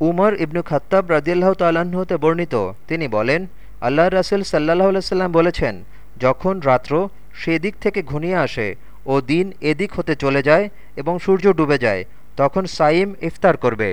উমর ইবনু খাত্তাব রাজিয়াল্লাহ তাল্লাহতে হতে বর্ণিত। তিনি বলেন আল্লাহ রাসুল সাল্লাহ সাল্লাম বলেছেন, যখন রাত্র সেদিক থেকে ঘনিয়ে আসে ও দিন এদিক হতে চলে যায় এবং সূর্য ডুবে যায়, তখন সাইম ইফতার করবে।